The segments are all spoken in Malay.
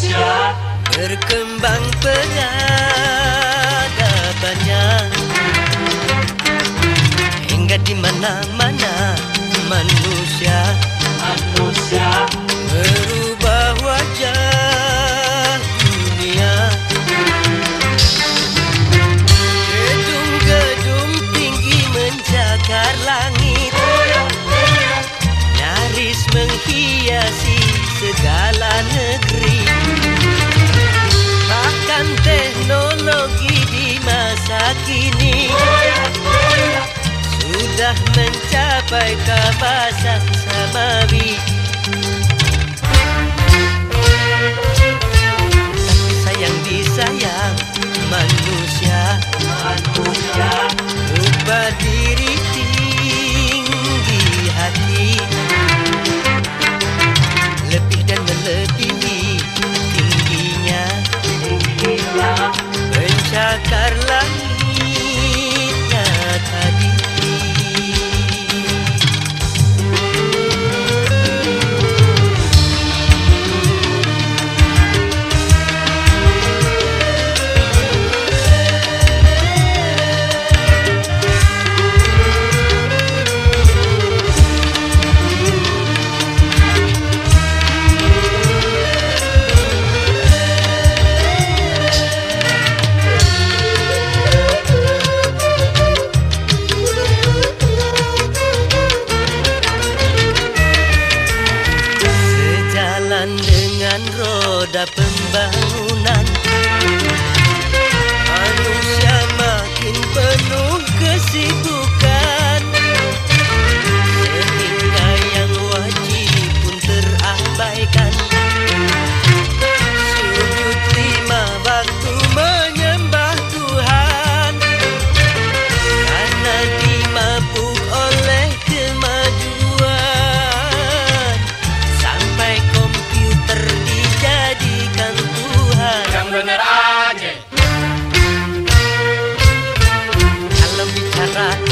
Malaysia. Berkembang pegang Sudah mencapai kawasan samawi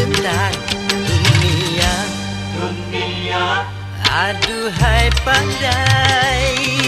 tentang dunia. Dunia. Aduhai pandai.